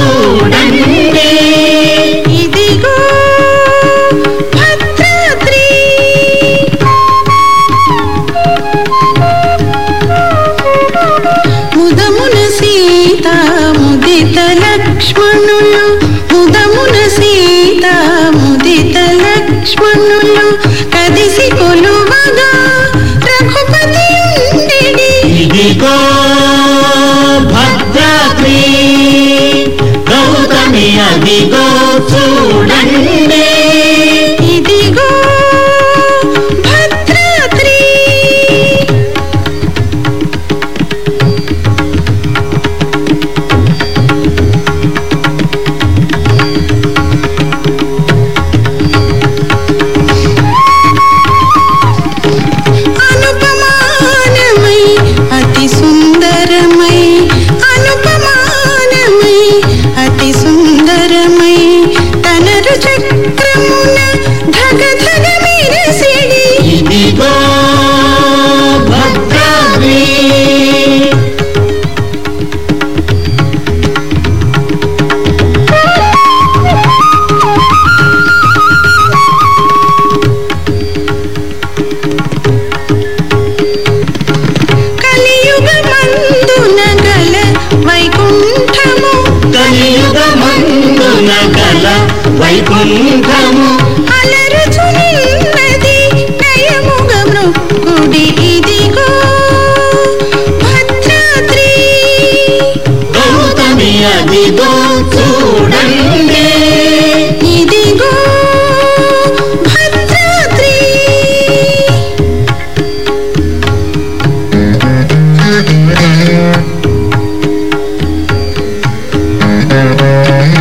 சூடன் নবী গো కల వైకుంఠము. అలరుచున్నది నయముగ మృక్కుడి ఇదిగో భద్రాద్రి. గౌతమి అదిగో చూడండి. ఇదిగో భద్రాద్రి. Thank you.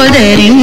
സഹോദരൻ